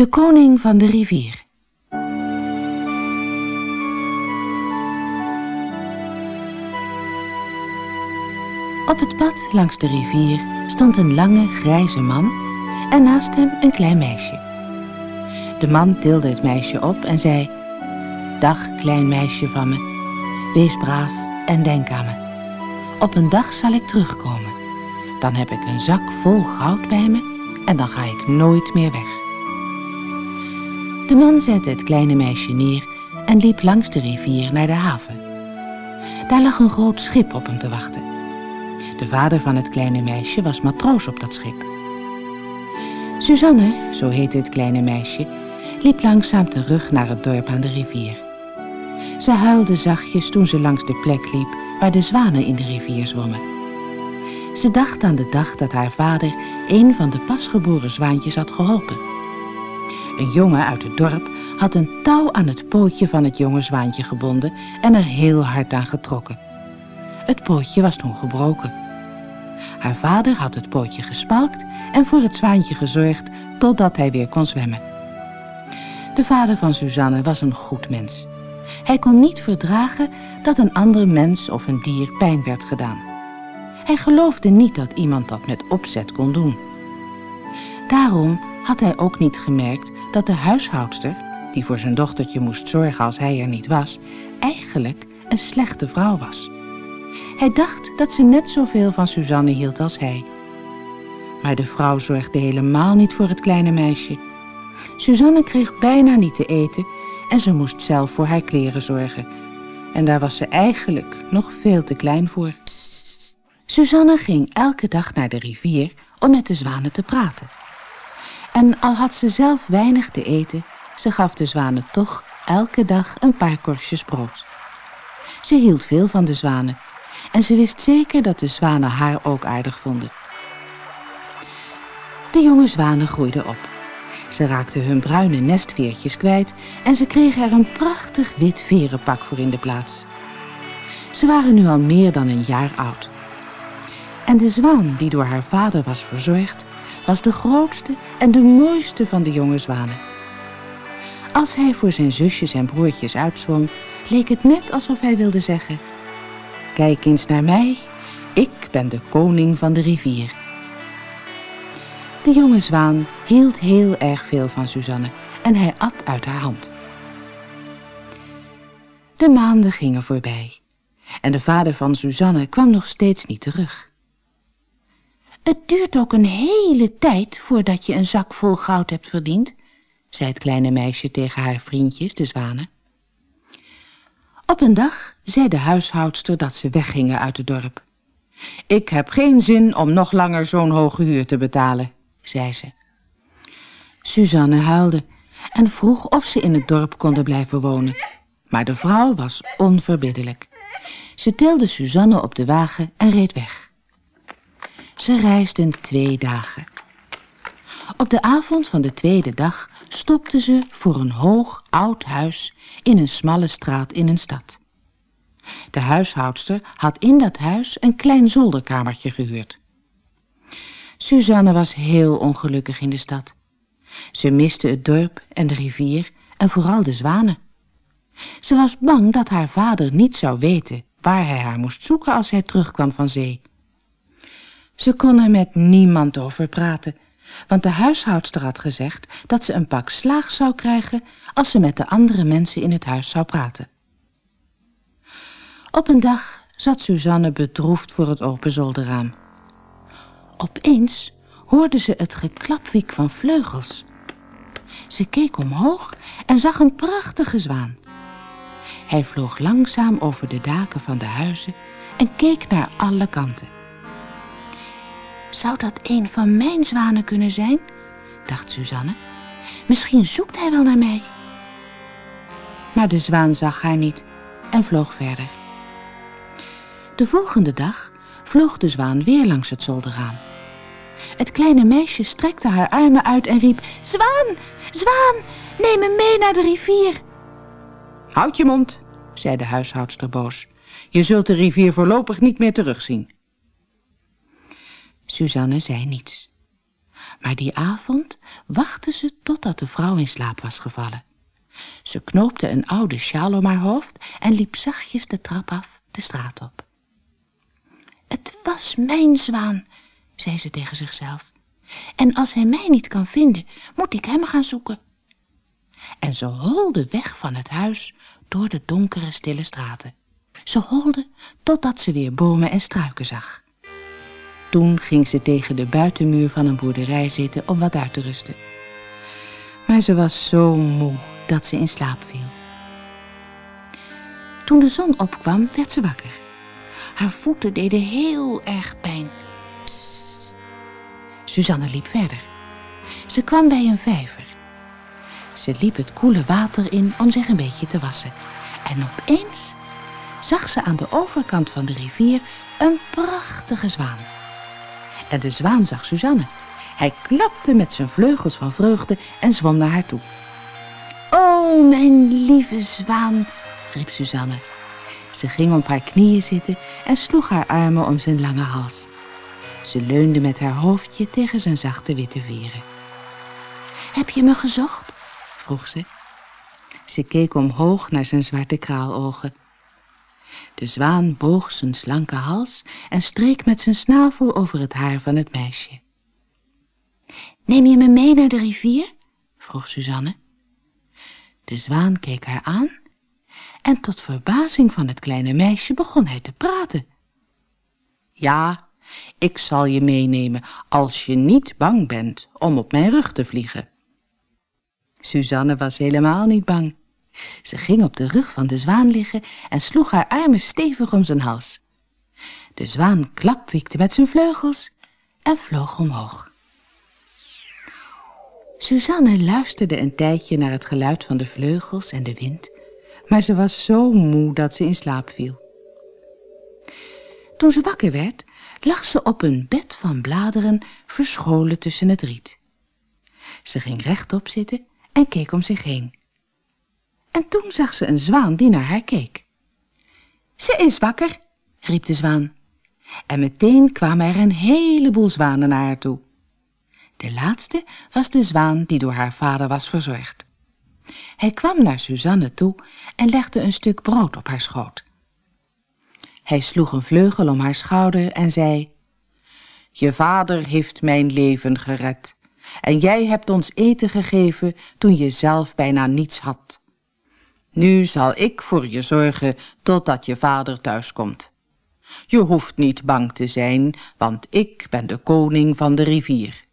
De koning van de rivier. Op het pad langs de rivier stond een lange grijze man en naast hem een klein meisje. De man tilde het meisje op en zei, Dag klein meisje van me, wees braaf en denk aan me. Op een dag zal ik terugkomen. Dan heb ik een zak vol goud bij me en dan ga ik nooit meer weg. De man zette het kleine meisje neer en liep langs de rivier naar de haven. Daar lag een groot schip op hem te wachten. De vader van het kleine meisje was matroos op dat schip. Suzanne, zo heette het kleine meisje, liep langzaam terug naar het dorp aan de rivier. Ze huilde zachtjes toen ze langs de plek liep waar de zwanen in de rivier zwommen. Ze dacht aan de dag dat haar vader een van de pasgeboren zwaantjes had geholpen. Een jongen uit het dorp had een touw aan het pootje van het jonge zwaantje gebonden en er heel hard aan getrokken. Het pootje was toen gebroken. Haar vader had het pootje gespalkt en voor het zwaantje gezorgd totdat hij weer kon zwemmen. De vader van Suzanne was een goed mens. Hij kon niet verdragen dat een ander mens of een dier pijn werd gedaan. Hij geloofde niet dat iemand dat met opzet kon doen. Daarom had hij ook niet gemerkt dat de huishoudster, die voor zijn dochtertje moest zorgen als hij er niet was, eigenlijk een slechte vrouw was. Hij dacht dat ze net zoveel van Suzanne hield als hij. Maar de vrouw zorgde helemaal niet voor het kleine meisje. Suzanne kreeg bijna niet te eten en ze moest zelf voor haar kleren zorgen. En daar was ze eigenlijk nog veel te klein voor. Suzanne ging elke dag naar de rivier om met de zwanen te praten. En al had ze zelf weinig te eten, ze gaf de zwanen toch elke dag een paar korstjes brood. Ze hield veel van de zwanen en ze wist zeker dat de zwanen haar ook aardig vonden. De jonge zwanen groeiden op. Ze raakten hun bruine nestveertjes kwijt en ze kregen er een prachtig wit verenpak voor in de plaats. Ze waren nu al meer dan een jaar oud. En de zwaan die door haar vader was verzorgd, was de grootste en de mooiste van de jonge zwanen. Als hij voor zijn zusjes en broertjes uitzwom, leek het net alsof hij wilde zeggen... Kijk eens naar mij, ik ben de koning van de rivier. De jonge zwaan hield heel erg veel van Suzanne en hij at uit haar hand. De maanden gingen voorbij en de vader van Suzanne kwam nog steeds niet terug. Het duurt ook een hele tijd voordat je een zak vol goud hebt verdiend, zei het kleine meisje tegen haar vriendjes, de zwanen. Op een dag zei de huishoudster dat ze weggingen uit het dorp. Ik heb geen zin om nog langer zo'n hoge huur te betalen, zei ze. Suzanne huilde en vroeg of ze in het dorp konden blijven wonen. Maar de vrouw was onverbiddelijk. Ze tilde Suzanne op de wagen en reed weg. Ze reisden twee dagen. Op de avond van de tweede dag stopten ze voor een hoog oud huis in een smalle straat in een stad. De huishoudster had in dat huis een klein zolderkamertje gehuurd. Suzanne was heel ongelukkig in de stad. Ze miste het dorp en de rivier en vooral de zwanen. Ze was bang dat haar vader niet zou weten waar hij haar moest zoeken als hij terugkwam van zee. Ze kon er met niemand over praten, want de huishoudster had gezegd dat ze een pak slaag zou krijgen als ze met de andere mensen in het huis zou praten. Op een dag zat Suzanne bedroefd voor het open zolderraam. Opeens hoorde ze het geklapwiek van vleugels. Ze keek omhoog en zag een prachtige zwaan. Hij vloog langzaam over de daken van de huizen en keek naar alle kanten. Zou dat een van mijn zwanen kunnen zijn? dacht Suzanne. Misschien zoekt hij wel naar mij. Maar de zwaan zag haar niet en vloog verder. De volgende dag vloog de zwaan weer langs het zolderraam. Het kleine meisje strekte haar armen uit en riep... Zwaan, zwaan, neem me mee naar de rivier. Houd je mond, zei de huishoudster boos. Je zult de rivier voorlopig niet meer terugzien. Suzanne zei niets. Maar die avond wachtte ze totdat de vrouw in slaap was gevallen. Ze knoopte een oude sjaal om haar hoofd en liep zachtjes de trap af de straat op. Het was mijn zwaan, zei ze tegen zichzelf. En als hij mij niet kan vinden, moet ik hem gaan zoeken. En ze holde weg van het huis door de donkere, stille straten. Ze holde totdat ze weer bomen en struiken zag. Toen ging ze tegen de buitenmuur van een boerderij zitten om wat uit te rusten. Maar ze was zo moe dat ze in slaap viel. Toen de zon opkwam, werd ze wakker. Haar voeten deden heel erg pijn. Suzanne liep verder. Ze kwam bij een vijver. Ze liep het koele water in om zich een beetje te wassen. En opeens zag ze aan de overkant van de rivier een prachtige zwaan. En de zwaan zag Suzanne. Hij klapte met zijn vleugels van vreugde en zwom naar haar toe. O, mijn lieve zwaan, riep Suzanne. Ze ging op haar knieën zitten en sloeg haar armen om zijn lange hals. Ze leunde met haar hoofdje tegen zijn zachte witte veren. Heb je me gezocht? vroeg ze. Ze keek omhoog naar zijn zwarte kraalogen. De zwaan boog zijn slanke hals en streek met zijn snavel over het haar van het meisje. Neem je me mee naar de rivier? vroeg Suzanne. De zwaan keek haar aan en tot verbazing van het kleine meisje begon hij te praten. Ja, ik zal je meenemen als je niet bang bent om op mijn rug te vliegen. Suzanne was helemaal niet bang. Ze ging op de rug van de zwaan liggen en sloeg haar armen stevig om zijn hals. De zwaan klapwiekte met zijn vleugels en vloog omhoog. Suzanne luisterde een tijdje naar het geluid van de vleugels en de wind, maar ze was zo moe dat ze in slaap viel. Toen ze wakker werd, lag ze op een bed van bladeren verscholen tussen het riet. Ze ging rechtop zitten en keek om zich heen. En toen zag ze een zwaan die naar haar keek. Ze is wakker, riep de zwaan. En meteen kwamen er een heleboel zwanen naar haar toe. De laatste was de zwaan die door haar vader was verzorgd. Hij kwam naar Suzanne toe en legde een stuk brood op haar schoot. Hij sloeg een vleugel om haar schouder en zei, Je vader heeft mijn leven gered en jij hebt ons eten gegeven toen je zelf bijna niets had. Nu zal ik voor je zorgen totdat je vader thuiskomt. Je hoeft niet bang te zijn, want ik ben de koning van de rivier.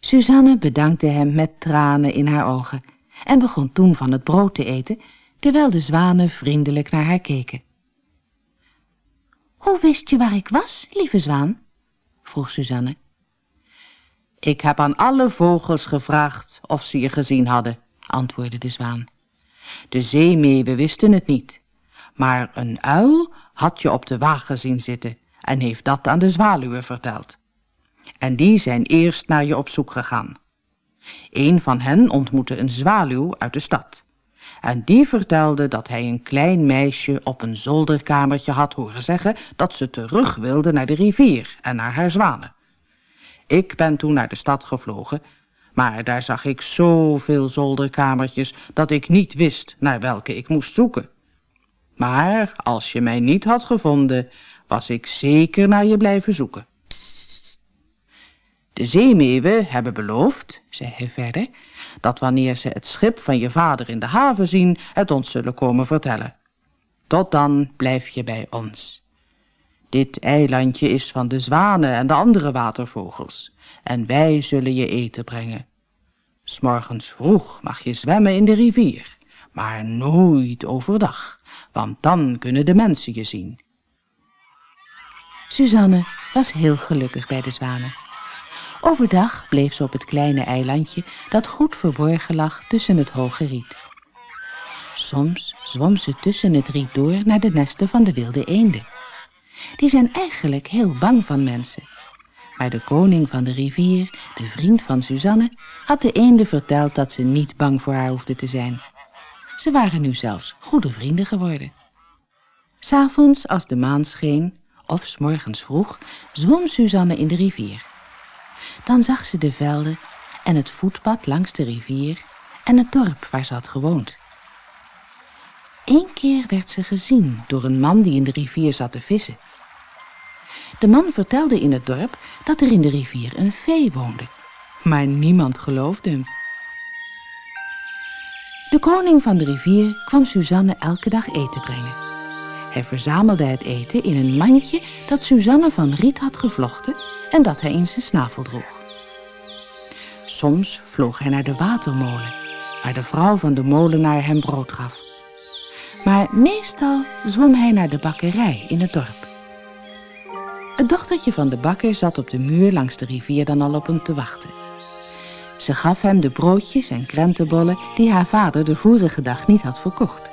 Suzanne bedankte hem met tranen in haar ogen en begon toen van het brood te eten, terwijl de zwanen vriendelijk naar haar keken. Hoe wist je waar ik was, lieve zwaan? vroeg Suzanne. Ik heb aan alle vogels gevraagd of ze je gezien hadden, antwoordde de zwaan. De zeemeeuwen wisten het niet, maar een uil had je op de wagen zien zitten en heeft dat aan de zwaluwen verteld. En die zijn eerst naar je op zoek gegaan. Een van hen ontmoette een zwaluw uit de stad. En die vertelde dat hij een klein meisje op een zolderkamertje had horen zeggen dat ze terug wilde naar de rivier en naar haar zwanen. Ik ben toen naar de stad gevlogen, maar daar zag ik zoveel zolderkamertjes dat ik niet wist naar welke ik moest zoeken. Maar als je mij niet had gevonden, was ik zeker naar je blijven zoeken. De zeemeeuwen hebben beloofd, zei hij verder, dat wanneer ze het schip van je vader in de haven zien, het ons zullen komen vertellen. Tot dan blijf je bij ons. Dit eilandje is van de zwanen en de andere watervogels, en wij zullen je eten brengen. S'morgens vroeg mag je zwemmen in de rivier, maar nooit overdag, want dan kunnen de mensen je zien. Suzanne was heel gelukkig bij de zwanen. Overdag bleef ze op het kleine eilandje dat goed verborgen lag tussen het hoge riet. Soms zwom ze tussen het riet door naar de nesten van de wilde eenden. Die zijn eigenlijk heel bang van mensen. Maar de koning van de rivier, de vriend van Suzanne, had de eenden verteld dat ze niet bang voor haar hoefde te zijn. Ze waren nu zelfs goede vrienden geworden. S'avonds, als de maan scheen, of s morgens vroeg, zwom Suzanne in de rivier. Dan zag ze de velden en het voetpad langs de rivier en het dorp waar ze had gewoond. Eén keer werd ze gezien door een man die in de rivier zat te vissen. De man vertelde in het dorp dat er in de rivier een vee woonde, maar niemand geloofde hem. De koning van de rivier kwam Suzanne elke dag eten brengen. Hij verzamelde het eten in een mandje dat Suzanne van riet had gevlochten en dat hij in zijn snavel droeg. Soms vloog hij naar de watermolen, waar de vrouw van de molenaar hem brood gaf. Maar meestal zwom hij naar de bakkerij in het dorp. Het dochtertje van de bakker zat op de muur langs de rivier dan al op hem te wachten. Ze gaf hem de broodjes en krentenbollen die haar vader de vorige dag niet had verkocht.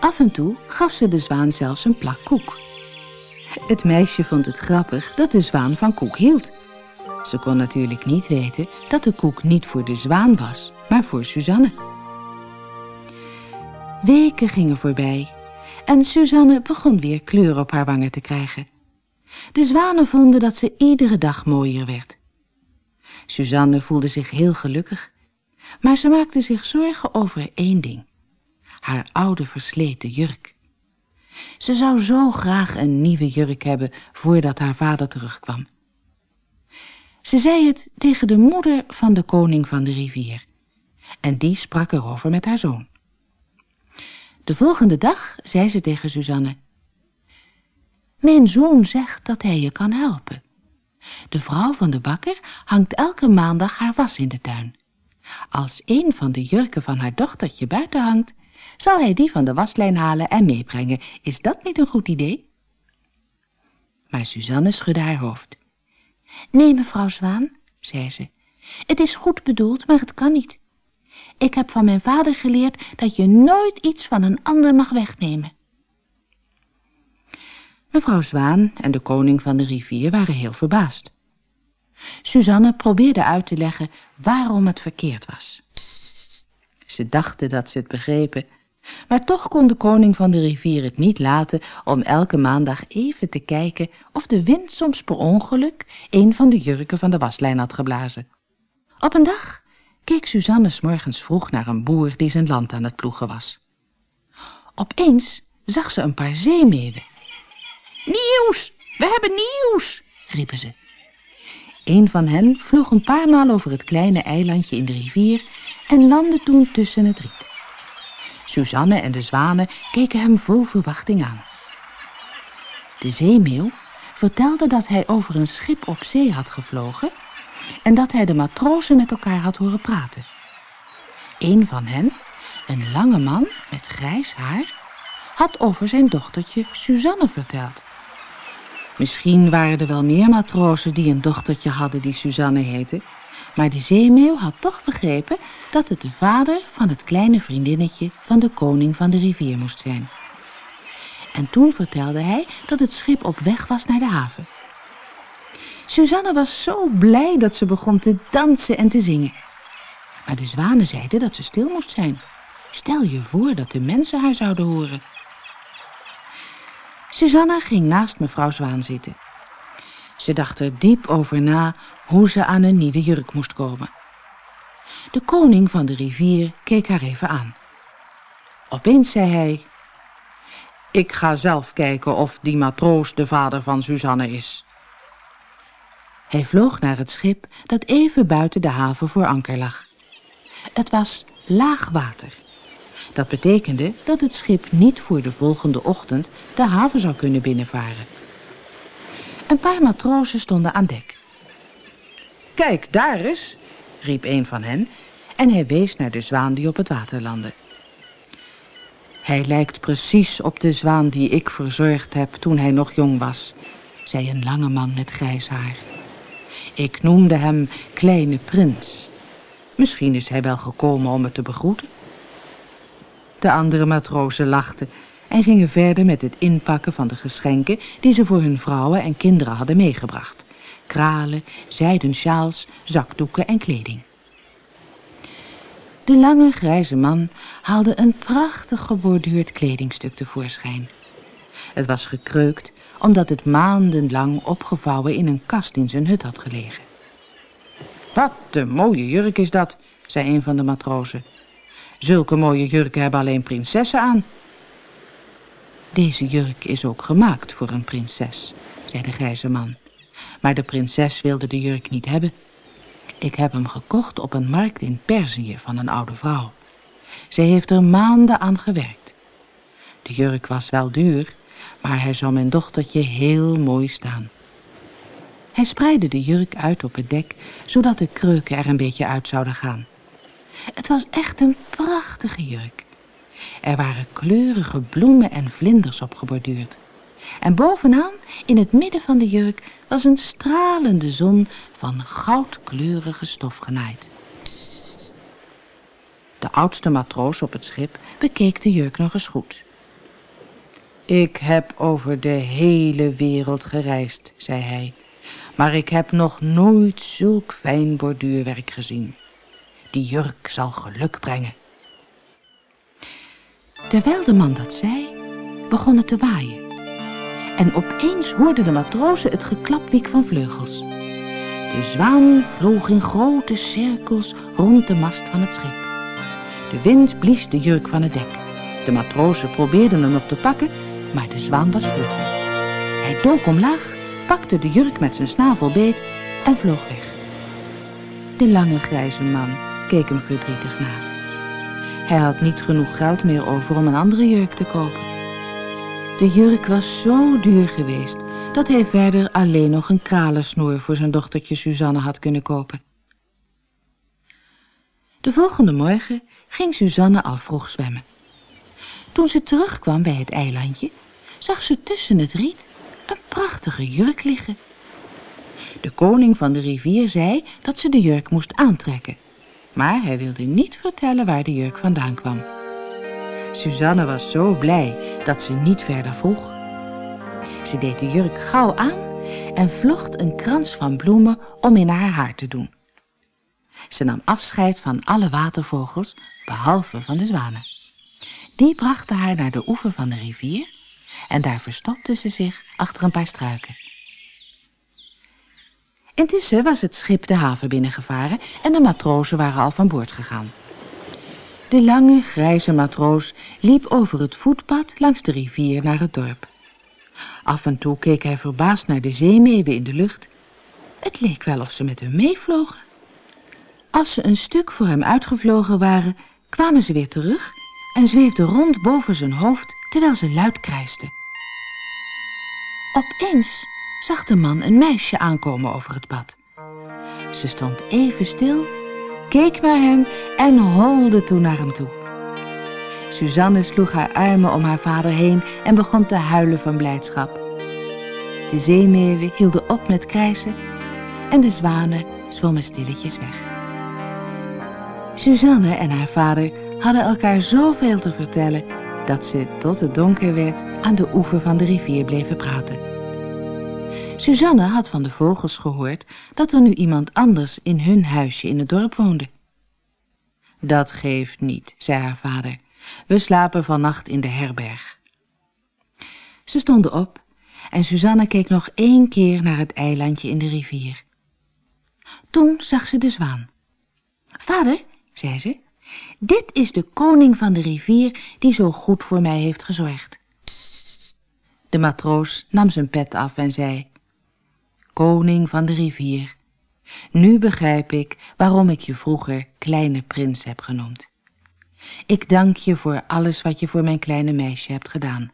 Af en toe gaf ze de zwaan zelfs een plak koek. Het meisje vond het grappig dat de zwaan van koek hield. Ze kon natuurlijk niet weten dat de koek niet voor de zwaan was, maar voor Suzanne. Weken gingen voorbij en Suzanne begon weer kleur op haar wangen te krijgen. De zwanen vonden dat ze iedere dag mooier werd. Suzanne voelde zich heel gelukkig, maar ze maakte zich zorgen over één ding. Haar oude versleten jurk. Ze zou zo graag een nieuwe jurk hebben voordat haar vader terugkwam. Ze zei het tegen de moeder van de koning van de rivier. En die sprak erover met haar zoon. De volgende dag zei ze tegen Suzanne. Mijn zoon zegt dat hij je kan helpen. De vrouw van de bakker hangt elke maandag haar was in de tuin. Als een van de jurken van haar dochtertje buiten hangt, zal hij die van de waslijn halen en meebrengen. Is dat niet een goed idee? Maar Suzanne schudde haar hoofd. Nee, mevrouw Zwaan, zei ze. Het is goed bedoeld, maar het kan niet. Ik heb van mijn vader geleerd dat je nooit iets van een ander mag wegnemen. Mevrouw Zwaan en de koning van de rivier waren heel verbaasd. Suzanne probeerde uit te leggen waarom het verkeerd was. Ze dachten dat ze het begrepen, maar toch kon de koning van de rivier het niet laten om elke maandag even te kijken of de wind soms per ongeluk een van de jurken van de waslijn had geblazen. Op een dag keek Suzanne s morgens vroeg naar een boer die zijn land aan het ploegen was. Opeens zag ze een paar zeemeeuwen. Nieuws! We hebben nieuws! riepen ze. Een van hen vloog een paar maal over het kleine eilandje in de rivier en landde toen tussen het riet. Suzanne en de zwanen keken hem vol verwachting aan. De zeemeeuw vertelde dat hij over een schip op zee had gevlogen en dat hij de matrozen met elkaar had horen praten. Een van hen, een lange man met grijs haar, had over zijn dochtertje Suzanne verteld. Misschien waren er wel meer matrozen die een dochtertje hadden die Suzanne heette, maar de zeemeeuw had toch begrepen dat het de vader van het kleine vriendinnetje van de koning van de rivier moest zijn. En toen vertelde hij dat het schip op weg was naar de haven. Suzanne was zo blij dat ze begon te dansen en te zingen. Maar de zwanen zeiden dat ze stil moest zijn. Stel je voor dat de mensen haar zouden horen. Susanna ging naast mevrouw Zwaan zitten. Ze dacht er diep over na hoe ze aan een nieuwe jurk moest komen. De koning van de rivier keek haar even aan. Opeens zei hij... Ik ga zelf kijken of die matroos de vader van Suzanne is. Hij vloog naar het schip dat even buiten de haven voor anker lag. Het was laag water. Dat betekende dat het schip niet voor de volgende ochtend de haven zou kunnen binnenvaren. Een paar matrozen stonden aan dek. Kijk, daar is, riep een van hen en hij wees naar de zwaan die op het water landde. Hij lijkt precies op de zwaan die ik verzorgd heb toen hij nog jong was, zei een lange man met grijs haar. Ik noemde hem Kleine Prins. Misschien is hij wel gekomen om me te begroeten. De andere matrozen lachten en gingen verder met het inpakken van de geschenken die ze voor hun vrouwen en kinderen hadden meegebracht. Kralen, zijden sjaals, zakdoeken en kleding. De lange grijze man haalde een prachtig geborduurd kledingstuk tevoorschijn. Het was gekreukt omdat het maandenlang opgevouwen in een kast in zijn hut had gelegen. Wat een mooie jurk is dat, zei een van de matrozen. Zulke mooie jurken hebben alleen prinsessen aan. Deze jurk is ook gemaakt voor een prinses, zei de grijze man. Maar de prinses wilde de jurk niet hebben. Ik heb hem gekocht op een markt in Perzië van een oude vrouw. Zij heeft er maanden aan gewerkt. De jurk was wel duur, maar hij zou mijn dochtertje heel mooi staan. Hij spreidde de jurk uit op het dek, zodat de kreuken er een beetje uit zouden gaan. Het was echt een prachtige jurk. Er waren kleurige bloemen en vlinders op geborduurd. En bovenaan, in het midden van de jurk, was een stralende zon van goudkleurige stof genaaid. De oudste matroos op het schip bekeek de jurk nog eens goed. Ik heb over de hele wereld gereisd, zei hij, maar ik heb nog nooit zulk fijn borduurwerk gezien. Die jurk zal geluk brengen. Terwijl de man dat zei, begon het te waaien. En opeens hoorden de matrozen het geklapwiek van vleugels. De zwaan vloog in grote cirkels rond de mast van het schip. De wind blies de jurk van het dek. De matrozen probeerden hem nog te pakken, maar de zwaan was vlug. Hij dook omlaag, pakte de jurk met zijn snavel beet en vloog weg. De lange grijze man keek hem verdrietig na. Hij had niet genoeg geld meer over om een andere jurk te kopen. De jurk was zo duur geweest dat hij verder alleen nog een kralensnoer voor zijn dochtertje Suzanne had kunnen kopen. De volgende morgen ging Suzanne al vroeg zwemmen. Toen ze terugkwam bij het eilandje, zag ze tussen het riet een prachtige jurk liggen. De koning van de rivier zei dat ze de jurk moest aantrekken, maar hij wilde niet vertellen waar de jurk vandaan kwam. Suzanne was zo blij dat ze niet verder vroeg. Ze deed de jurk gauw aan en vlocht een krans van bloemen om in haar haar te doen. Ze nam afscheid van alle watervogels, behalve van de zwanen. Die brachten haar naar de oever van de rivier en daar verstopte ze zich achter een paar struiken. Intussen was het schip de haven binnengevaren en de matrozen waren al van boord gegaan. De lange, grijze matroos liep over het voetpad langs de rivier naar het dorp. Af en toe keek hij verbaasd naar de zeemeeuwen in de lucht. Het leek wel of ze met hem meevlogen. Als ze een stuk voor hem uitgevlogen waren, kwamen ze weer terug en zweefden rond boven zijn hoofd terwijl ze luid krijsten. Opeens zag de man een meisje aankomen over het pad. Ze stond even stil, keek naar hem en holde toen naar hem toe. Suzanne sloeg haar armen om haar vader heen en begon te huilen van blijdschap. De zeemeeuwen hielden op met krijsen en de zwanen zwommen stilletjes weg. Suzanne en haar vader hadden elkaar zoveel te vertellen dat ze tot het donker werd aan de oever van de rivier bleven praten. Suzanne had van de vogels gehoord dat er nu iemand anders in hun huisje in het dorp woonde. Dat geeft niet, zei haar vader. We slapen vannacht in de herberg. Ze stonden op en Suzanne keek nog één keer naar het eilandje in de rivier. Toen zag ze de zwaan. Vader, zei ze, dit is de koning van de rivier die zo goed voor mij heeft gezorgd. De matroos nam zijn pet af en zei, Koning van de rivier, nu begrijp ik waarom ik je vroeger kleine prins heb genoemd. Ik dank je voor alles wat je voor mijn kleine meisje hebt gedaan.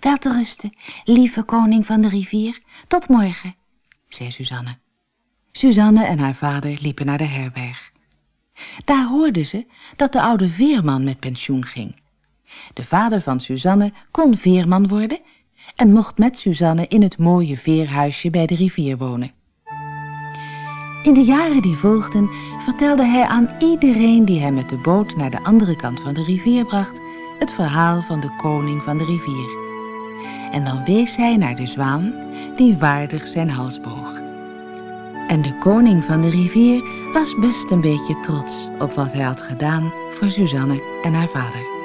Wel te rusten, lieve koning van de rivier, tot morgen, zei Suzanne. Suzanne en haar vader liepen naar de herberg. Daar hoorden ze dat de oude veerman met pensioen ging. De vader van Suzanne kon veerman worden en mocht met Suzanne in het mooie veerhuisje bij de rivier wonen. In de jaren die volgden vertelde hij aan iedereen die hem met de boot naar de andere kant van de rivier bracht het verhaal van de koning van de rivier. En dan wees hij naar de zwaan die waardig zijn hals boog. En de koning van de rivier was best een beetje trots op wat hij had gedaan voor Suzanne en haar vader.